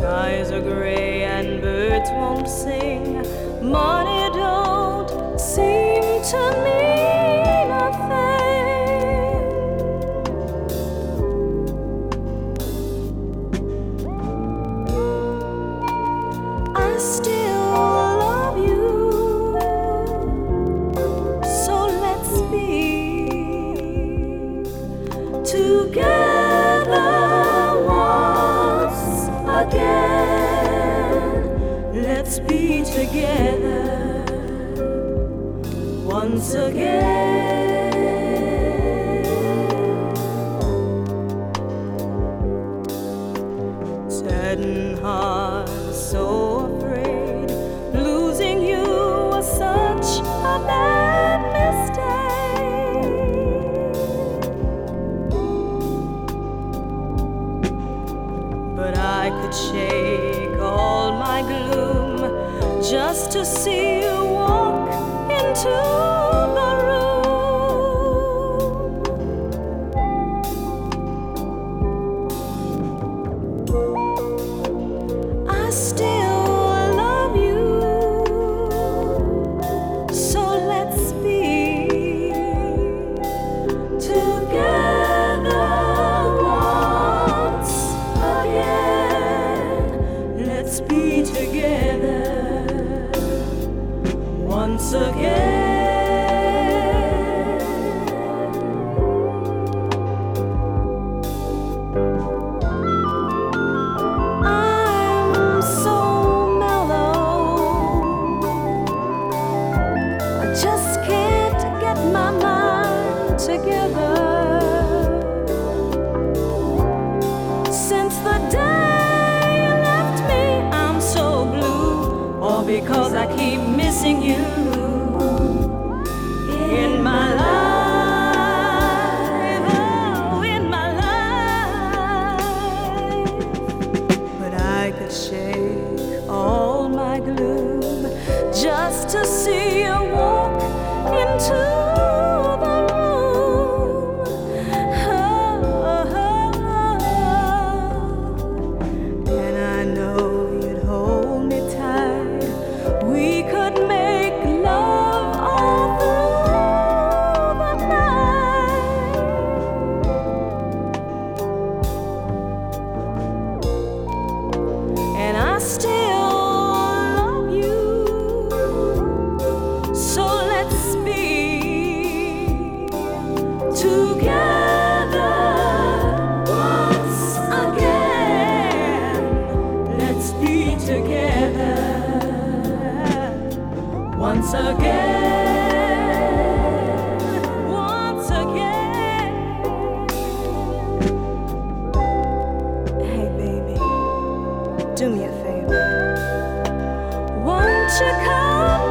Skies are gray and birds won't sing. Money don't seem to mean Let's be together once again. Saddened heart, so afraid. Losing you was such a bad mistake. But I could shake all my gloom just to see you again. I'm so mellow. I just can't get my mind together. Since the day you left me, I'm so blue. All because I keep missing you just to see once again. Once again. Hey, baby, do me a favor. Won't you come?